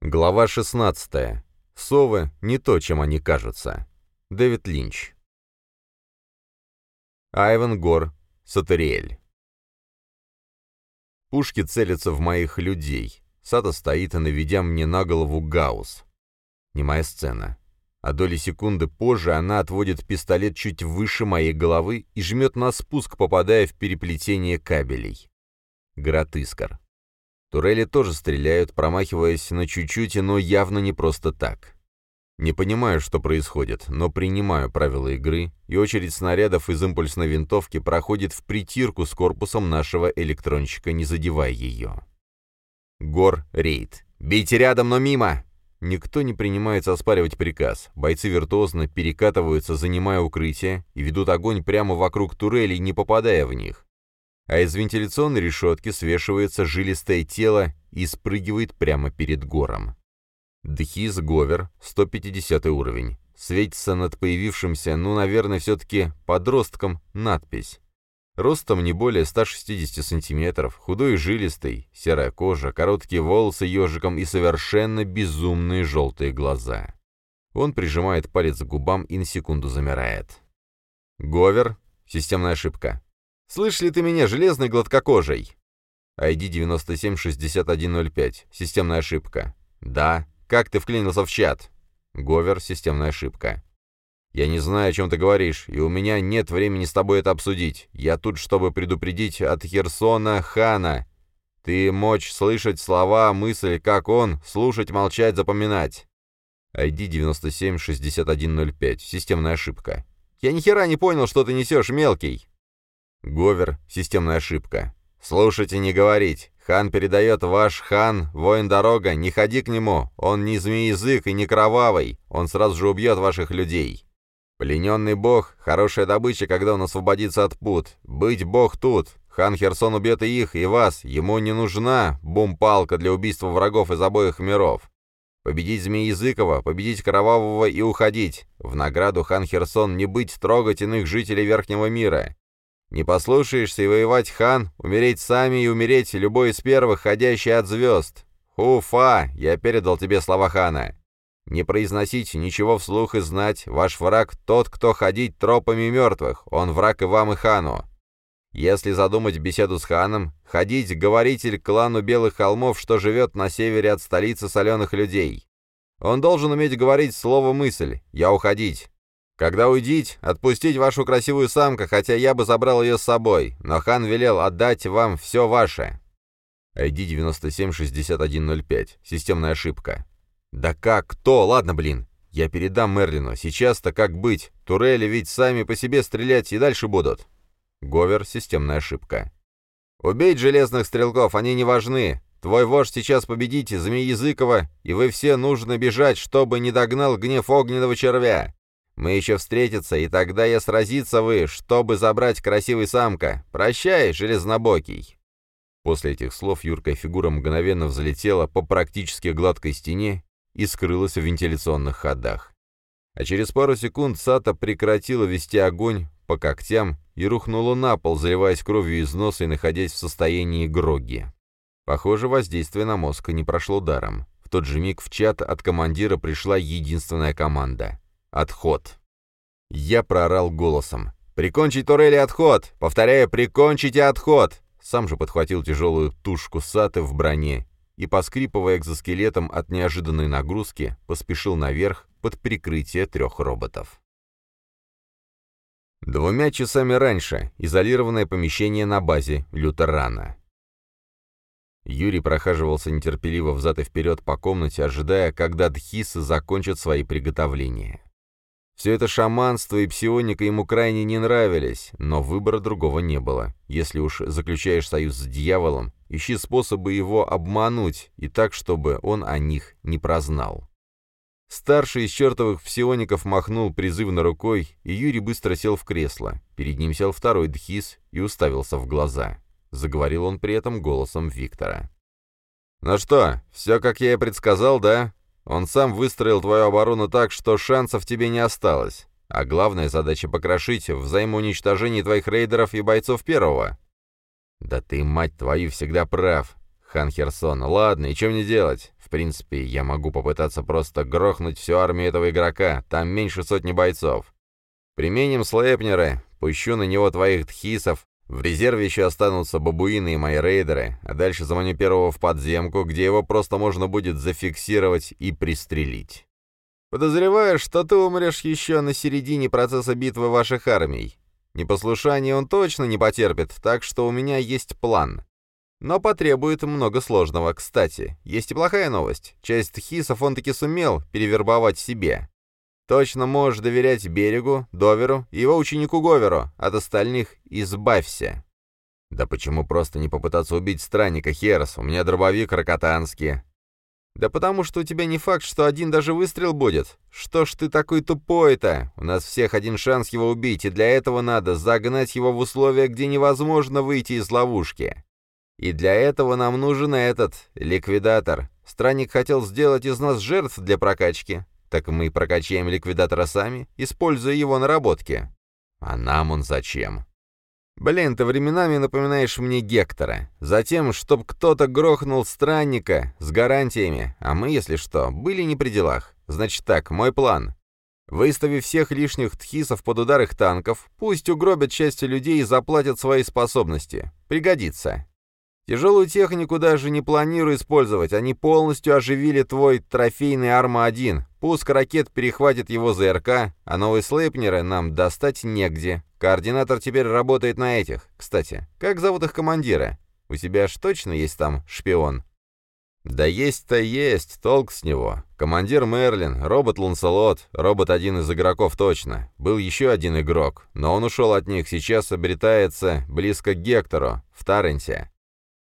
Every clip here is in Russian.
Глава 16. Совы — не то, чем они кажутся. Дэвид Линч. Айвен Гор, Сатериэль. Пушки целятся в моих людей. Сата стоит, наведя мне на голову гаусс. Немая сцена. А доли секунды позже она отводит пистолет чуть выше моей головы и жмет на спуск, попадая в переплетение кабелей. Град искр. Турели тоже стреляют, промахиваясь на чуть-чуть, но явно не просто так. Не понимаю, что происходит, но принимаю правила игры, и очередь снарядов из импульсной винтовки проходит в притирку с корпусом нашего электронщика, не задевая ее. Гор, рейд. «Бейте рядом, но мимо!» Никто не принимается оспаривать приказ. Бойцы виртуозно перекатываются, занимая укрытие, и ведут огонь прямо вокруг турелей, не попадая в них а из вентиляционной решетки свешивается жилистое тело и спрыгивает прямо перед гором. Дхиз Говер, 150 уровень. Светится над появившимся, ну, наверное, все-таки подростком, надпись. Ростом не более 160 сантиметров, худой и жилистый, серая кожа, короткие волосы ежиком и совершенно безумные желтые глаза. Он прижимает палец к губам и на секунду замирает. Говер. Системная ошибка. Слышишь ли ты меня, железный гладкокожий?» ID 976105. Системная ошибка. «Да. Как ты вклинился в чат?» Говер. Системная ошибка. «Я не знаю, о чем ты говоришь, и у меня нет времени с тобой это обсудить. Я тут, чтобы предупредить от Херсона Хана. Ты мочь слышать слова, мысль, как он, слушать, молчать, запоминать». ID 976105. Системная ошибка. «Я ни хера не понял, что ты несешь, мелкий!» Говер, системная ошибка. «Слушайте, не говорить. Хан передает ваш хан, воин-дорога, не ходи к нему. Он не змеязык и не кровавый. Он сразу же убьет ваших людей. Плененный бог — хорошая добыча, когда он освободится от пут. Быть бог тут. Хан Херсон убьет и их, и вас. Ему не нужна бум-палка для убийства врагов из обоих миров. Победить Змеязыкова, победить Кровавого и уходить. В награду хан Херсон не быть трогать иных жителей Верхнего мира. Не послушаешься и воевать, хан, умереть сами и умереть любой из первых, ходящий от звезд. Хуфа, я передал тебе слова хана. Не произносить ничего вслух и знать, ваш враг тот, кто ходить тропами мертвых, он враг и вам, и хану. Если задумать беседу с ханом, ходить говоритель клану Белых Холмов, что живет на севере от столицы соленых людей. Он должен уметь говорить слово-мысль «я уходить». Когда уйдить, отпустить вашу красивую самку, хотя я бы забрал ее с собой, но хан велел отдать вам все ваше. ID 976105. Системная ошибка. Да как? Кто? Ладно, блин. Я передам Мерлину. Сейчас-то как быть? Турели ведь сами по себе стрелять и дальше будут. Говер. Системная ошибка. Убить железных стрелков, они не важны. Твой вождь сейчас победите, Змеязыкова, и вы все нужно бежать, чтобы не догнал гнев огненного червя. Мы еще встретиться, и тогда я сразиться вы, чтобы забрать красивый самка. Прощай, железнобокий!» После этих слов юркая фигура мгновенно взлетела по практически гладкой стене и скрылась в вентиляционных ходах. А через пару секунд Сата прекратила вести огонь по когтям и рухнула на пол, заливаясь кровью из носа и находясь в состоянии гроги. Похоже, воздействие на мозг не прошло даром. В тот же миг в чат от командира пришла единственная команда Отход. Я проорал голосом. «Прикончить турели отход! Повторяю, прикончите отход!» Сам же подхватил тяжелую тушку саты в броне и, поскрипывая экзоскелетом от неожиданной нагрузки, поспешил наверх под прикрытие трех роботов. Двумя часами раньше изолированное помещение на базе Лютерана. Юрий прохаживался нетерпеливо взад и вперед по комнате, ожидая, когда дхисы закончат свои приготовления. Все это шаманство и псионика ему крайне не нравились, но выбора другого не было. Если уж заключаешь союз с дьяволом, ищи способы его обмануть, и так, чтобы он о них не прознал. Старший из чертовых псиоников махнул призывно рукой, и Юрий быстро сел в кресло. Перед ним сел второй дхис и уставился в глаза. Заговорил он при этом голосом Виктора. «Ну что, все, как я и предсказал, да? Он сам выстроил твою оборону так, что шансов тебе не осталось. А главная задача — покрошить взаимоуничтожение твоих рейдеров и бойцов первого. Да ты, мать твою, всегда прав. Хан Херсон. «Ладно, и чем мне делать? В принципе, я могу попытаться просто грохнуть всю армию этого игрока, там меньше сотни бойцов. Применим слэпнеры, пущу на него твоих тхисов, в резерве еще останутся бабуины и мои рейдеры, а дальше заманю первого в подземку, где его просто можно будет зафиксировать и пристрелить. Подозреваю, что ты умрешь еще на середине процесса битвы ваших армий. Непослушание он точно не потерпит, так что у меня есть план. Но потребует много сложного. Кстати, есть и плохая новость. Часть хисов он таки сумел перевербовать себе. Точно можешь доверять Берегу, Доверу и его ученику Говеру. От остальных избавься. Да почему просто не попытаться убить странника, Херос? У меня дробовик ракотанский. Да потому что у тебя не факт, что один даже выстрел будет. Что ж ты такой тупой-то? У нас всех один шанс его убить, и для этого надо загнать его в условия, где невозможно выйти из ловушки. И для этого нам нужен этот, ликвидатор. Странник хотел сделать из нас жертв для прокачки. Так мы прокачаем ликвидатора сами, используя его наработки. А нам он зачем? Блин, ты временами напоминаешь мне Гектора. Затем, чтоб кто-то грохнул странника с гарантиями, а мы, если что, были не при делах. Значит так, мой план. Выставив всех лишних тхисов под удар их танков, пусть угробят часть людей и заплатят свои способности. Пригодится. Тяжелую технику даже не планирую использовать, они полностью оживили твой трофейный Арма-1. Пуск ракет перехватит его ЗРК, а новые слейпнеры нам достать негде. Координатор теперь работает на этих. Кстати, как зовут их командира? У тебя ж точно есть там шпион? Да есть-то есть, толк с него. Командир Мерлин, робот Ланселот, робот один из игроков точно. Был еще один игрок, но он ушел от них, сейчас обретается близко к Гектору, в Тарренте.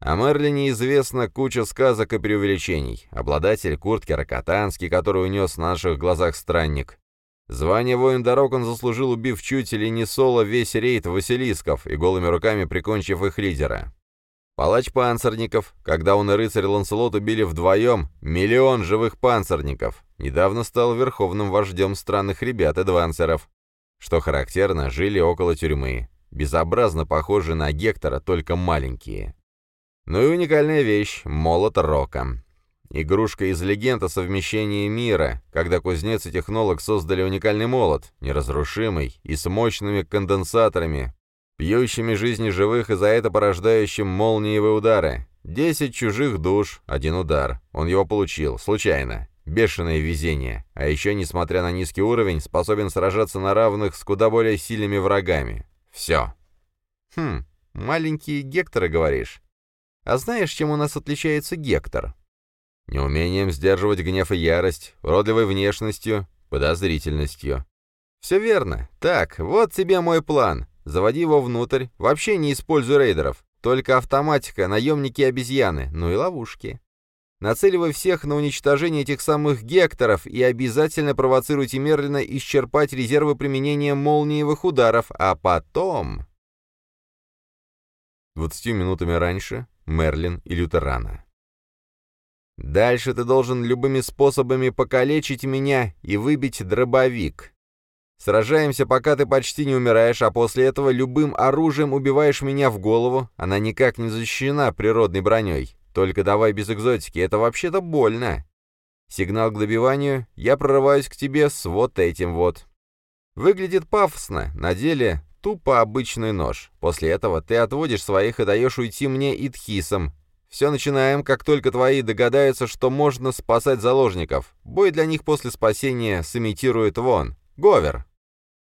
О Мерлине известна куча сказок и преувеличений. Обладатель куртки Рокотанский, который унес на наших глазах странник. Звание воин дорог он заслужил, убив чуть ли не соло весь рейд Василисков и голыми руками прикончив их лидера. Палач панцирников, когда он и рыцарь Ланселот убили вдвоем миллион живых панцирников, недавно стал верховным вождем странных ребят-эдвансеров. Что характерно, жили около тюрьмы. Безобразно похожи на Гектора, только маленькие. Ну и уникальная вещь — молот рока. Игрушка из легенд о совмещении мира, когда кузнец и технолог создали уникальный молот, неразрушимый и с мощными конденсаторами, пьющими жизни живых и за это порождающим молниевые удары. Десять чужих душ, один удар. Он его получил, случайно. Бешеное везение. А еще, несмотря на низкий уровень, способен сражаться на равных с куда более сильными врагами. Все. Хм, маленькие Гекторы, говоришь? А знаешь, чем у нас отличается Гектор? Неумением сдерживать гнев и ярость, уродливой внешностью, подозрительностью. Все верно. Так, вот тебе мой план. Заводи его внутрь, вообще не используй рейдеров. Только автоматика, наемники и обезьяны, ну и ловушки. Нацеливай всех на уничтожение этих самых гекторов и обязательно провоцируйте Мерлина исчерпать резервы применения молниевых ударов, а потом... Двадцатью минутами раньше Мерлин и Лютерана. «Дальше ты должен любыми способами покалечить меня и выбить дробовик. Сражаемся, пока ты почти не умираешь, а после этого любым оружием убиваешь меня в голову. Она никак не защищена природной броней. Только давай без экзотики, это вообще-то больно. Сигнал к добиванию, я прорываюсь к тебе с вот этим вот. Выглядит пафосно, на деле тупо обычный нож. После этого ты отводишь своих и даешь уйти мне и тхисам. Все начинаем, как только твои догадаются, что можно спасать заложников. Бой для них после спасения сымитирует вон. Говер.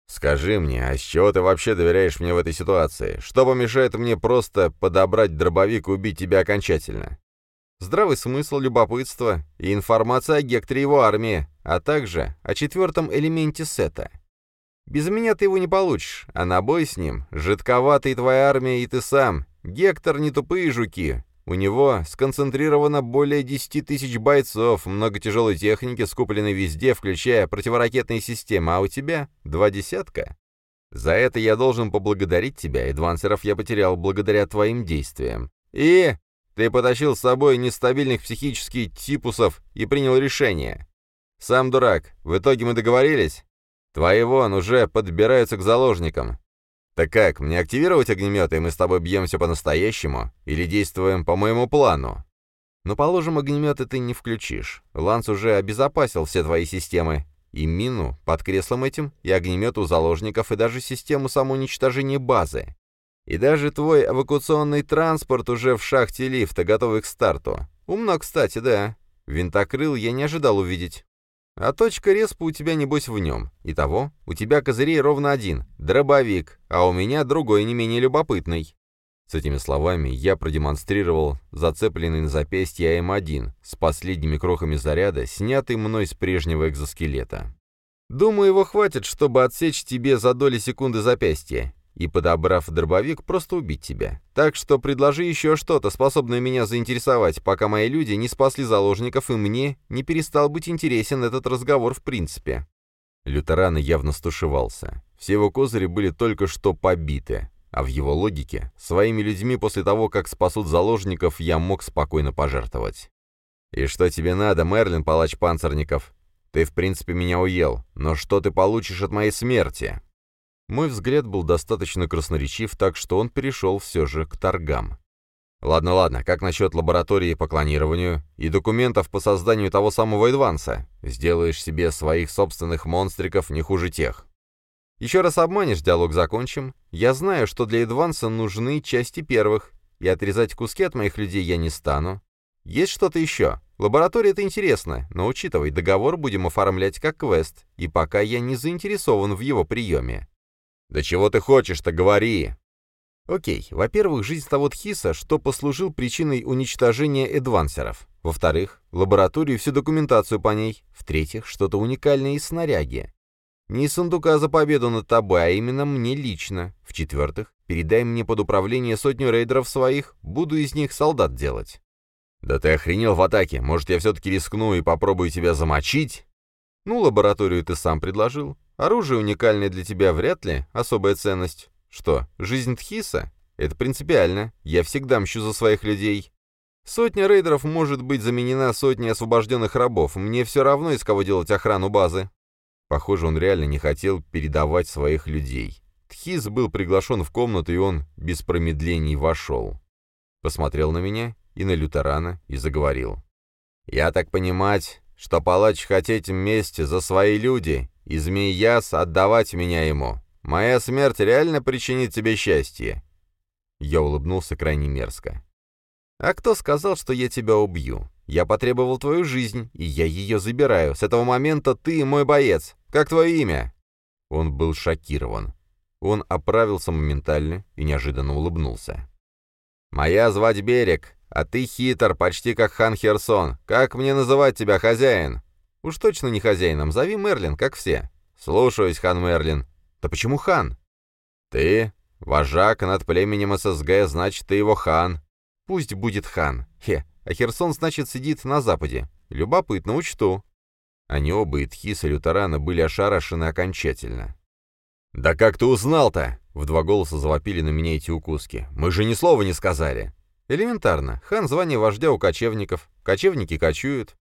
Скажи мне, а с чего ты вообще доверяешь мне в этой ситуации? Что помешает мне просто подобрать дробовик и убить тебя окончательно? Здравый смысл, любопытство и информация о Гекторе и его армии, а также о четвертом элементе сета. Без меня ты его не получишь, а на бой с ним жидковатый твоя армия и ты сам. Гектор не тупые жуки. У него сконцентрировано более 10 тысяч бойцов, много тяжелой техники, скупленной везде, включая противоракетные системы, а у тебя два десятка. За это я должен поблагодарить тебя, Эдвансеров я потерял благодаря твоим действиям. И ты потащил с собой нестабильных психических типусов и принял решение. Сам дурак, в итоге мы договорились? Твои вон уже подбираются к заложникам. Так как, мне активировать огнеметы, и мы с тобой бьемся по-настоящему? Или действуем по моему плану?» Но, положим, огнеметы ты не включишь. Ланс уже обезопасил все твои системы. И мину под креслом этим, и огнемет у заложников, и даже систему самоуничтожения базы. И даже твой эвакуационный транспорт уже в шахте лифта, готовый к старту. Умно, кстати, да. Винтокрыл я не ожидал увидеть. А точка респа у тебя, небось, в нем. Итого, у тебя козырей ровно один — дробовик, а у меня другой не менее любопытный. С этими словами я продемонстрировал зацепленный на запястье АМ-1 с последними крохами заряда, снятый мной с прежнего экзоскелета. Думаю, его хватит, чтобы отсечь тебе за доли секунды запястья и, подобрав дробовик, просто убить тебя. Так что предложи еще что-то, способное меня заинтересовать, пока мои люди не спасли заложников, и мне не перестал быть интересен этот разговор в принципе». Лютеран явно стушевался. Все его козыри были только что побиты, а в его логике, своими людьми после того, как спасут заложников, я мог спокойно пожертвовать. «И что тебе надо, Мерлин, палач панцирников? Ты, в принципе, меня уел, но что ты получишь от моей смерти?» Мой взгляд был достаточно красноречив, так что он перешел все же к торгам. «Ладно, ладно, как насчет лаборатории по клонированию и документов по созданию того самого Эдванса? Сделаешь себе своих собственных монстриков не хуже тех. Еще раз обманешь, диалог закончим. Я знаю, что для Эдванса нужны части первых, и отрезать куски от моих людей я не стану. Есть что-то еще? Лаборатория — это интересно, но учитывай, договор будем оформлять как квест, и пока я не заинтересован в его приеме. «Да чего ты хочешь-то, говори!» Окей, во-первых, жизнь того Тхиса, что послужил причиной уничтожения эдвансеров. Во-вторых, лабораторию и всю документацию по ней. В-третьих, что-то уникальное из снаряги. Не из сундука за победу над тобой, а именно мне лично. В-четвертых, передай мне под управление сотню рейдеров своих, буду из них солдат делать. Да ты охренел в атаке, может, я все-таки рискну и попробую тебя замочить? Ну, лабораторию ты сам предложил. Оружие уникальное для тебя вряд ли, особая ценность. Что, жизнь Тхиса? Это принципиально. Я всегда мщу за своих людей. Сотня рейдеров может быть заменена сотней освобожденных рабов. Мне все равно, из кого делать охрану базы. Похоже, он реально не хотел передавать своих людей. Тхис был приглашен в комнату, и он без промедлений вошел. Посмотрел на меня и на лютерана и заговорил. «Я так понимать, что палач хотеть мести за свои люди, и змеяс отдавать меня ему. Моя смерть реально причинит тебе счастье». Я улыбнулся крайне мерзко. «А кто сказал, что я тебя убью? Я потребовал твою жизнь, и я ее забираю. С этого момента ты мой боец. Как твое имя?» Он был шокирован. Он оправился моментально и неожиданно улыбнулся. «Моя звать Берег, а ты хитр, почти как хан Херсон. Как мне называть тебя, хозяин?» «Уж точно не хозяином, зови Мерлин, как все». «Слушаюсь, хан Мерлин». «Да почему хан?» «Ты вожак над племенем ССГ, значит, ты его хан». «Пусть будет хан. Хе, а Херсон, значит, сидит на западе. Любопытно, учту». Они оба, и Тхис, и Лютерана, были ошарашены окончательно. «Да как ты узнал-то?» — в два голоса завопили на меня эти укуски. «Мы же ни слова не сказали». «Элементарно. Хан — звание вождя у кочевников. Кочевники кочуют.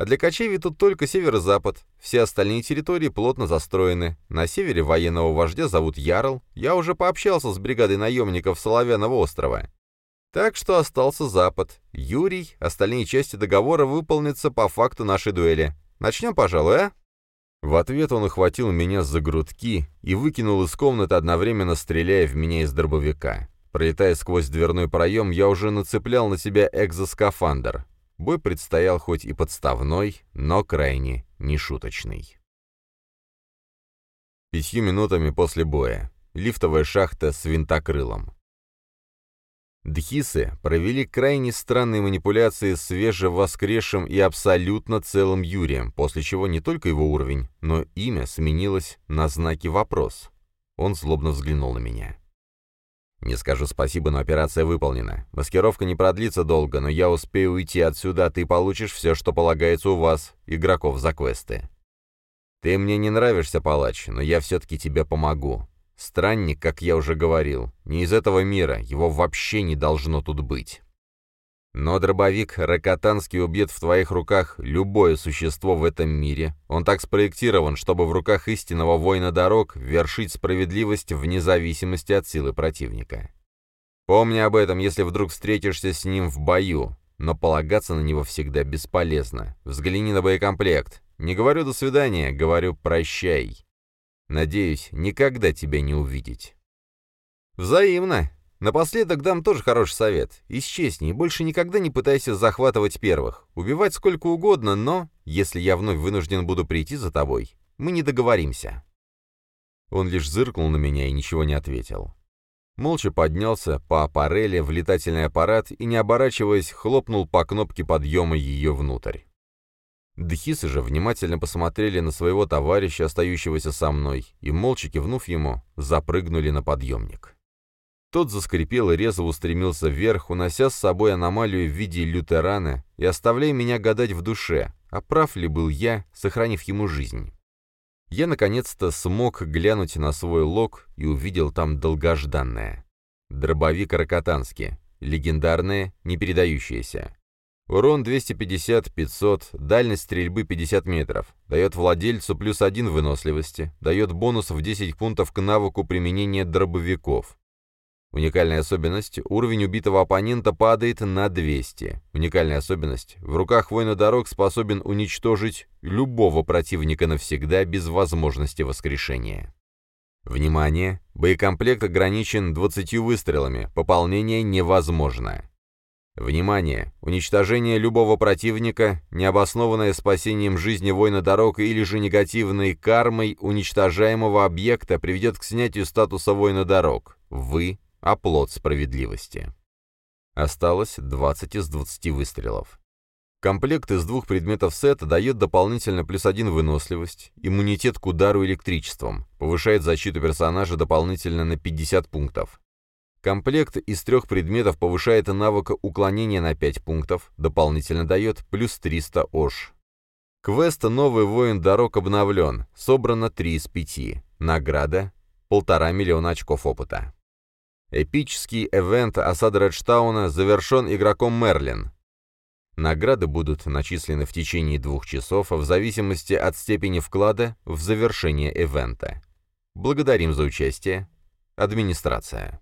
А для кочевий тут только северо-запад. Все остальные территории плотно застроены. На севере военного вождя зовут Ярл. Я уже пообщался с бригадой наемников Соловянного острова. Так что остался запад. Юрий, остальные части договора выполнятся по факту нашей дуэли. Начнем, пожалуй, а? В ответ он ухватил меня за грудки и выкинул из комнаты, одновременно стреляя в меня из дробовика. Пролетая сквозь дверной проем, я уже нацеплял на себя экзоскафандр. Бой предстоял хоть и подставной, но крайне нешуточный. Пятью минутами после боя. Лифтовая шахта с винтокрылом. Дхисы провели крайне странные манипуляции с свежевоскресшим и абсолютно целым Юрием, после чего не только его уровень, но имя сменилось на знаки «вопрос». Он злобно взглянул на меня. Не скажу спасибо, но операция выполнена. Маскировка не продлится долго, но я успею уйти отсюда, а ты получишь все, что полагается у вас, игроков за квесты. Ты мне не нравишься, палач, но я все-таки тебе помогу. Странник, как я уже говорил, не из этого мира, его вообще не должно тут быть. Но дробовик Ракотанский убьет в твоих руках любое существо в этом мире. Он так спроектирован, чтобы в руках истинного воина дорог вершить справедливость вне зависимости от силы противника. Помни об этом, если вдруг встретишься с ним в бою. но полагаться на него всегда бесполезно. Взгляни на боекомплект. Не говорю «до свидания», говорю «прощай». Надеюсь, никогда тебя не увидеть. Взаимно. Напоследок дам тоже хороший совет. Исчезни и больше никогда не пытайся захватывать первых. Убивать сколько угодно, но, если я вновь вынужден буду прийти за тобой, мы не договоримся. Он лишь зыркнул на меня и ничего не ответил. Молча поднялся по аппарели в летательный аппарат и, не оборачиваясь, хлопнул по кнопке подъема ее внутрь. Дхисы же внимательно посмотрели на своего товарища, остающегося со мной, и, молча кивнув ему, запрыгнули на подъемник. Тот заскрипел и резво устремился вверх, унося с собой аномалию в виде лютерана и оставляя меня гадать в душе, а прав ли был я, сохранив ему жизнь. Я наконец-то смог глянуть на свой лог и увидел там долгожданное. Дробовик Рокотанский. Легендарное, не передающееся. Урон 250-500, дальность стрельбы 50 метров. Дает владельцу плюс 1 выносливости. Дает бонус в 10 пунктов к навыку применения дробовиков. Уникальная особенность – уровень убитого оппонента падает на 200. Уникальная особенность – в руках воина дорог способен уничтожить любого противника навсегда без возможности воскрешения. Внимание! Боекомплект ограничен 20 выстрелами, пополнение невозможно. Внимание! Уничтожение любого противника, необоснованное спасением жизни воина дорог или же негативной кармой уничтожаемого объекта приведет к снятию статуса воина дорог. Вы оплот справедливости. Осталось 20 из 20 выстрелов. Комплект из двух предметов сета дает дополнительно плюс один выносливость, иммунитет к удару электричеством, повышает защиту персонажа дополнительно на 50 пунктов. Комплект из трех предметов повышает навык уклонения на 5 пунктов, дополнительно дает плюс 300 ОШ. Квест «Новый воин дорог» обновлен, собрано 3 из 5. Награда – полтора миллиона очков опыта. Эпический эвент осады Редштауна завершен игроком Мерлин. Награды будут начислены в течение двух часов в зависимости от степени вклада в завершение ивента. Благодарим за участие. Администрация.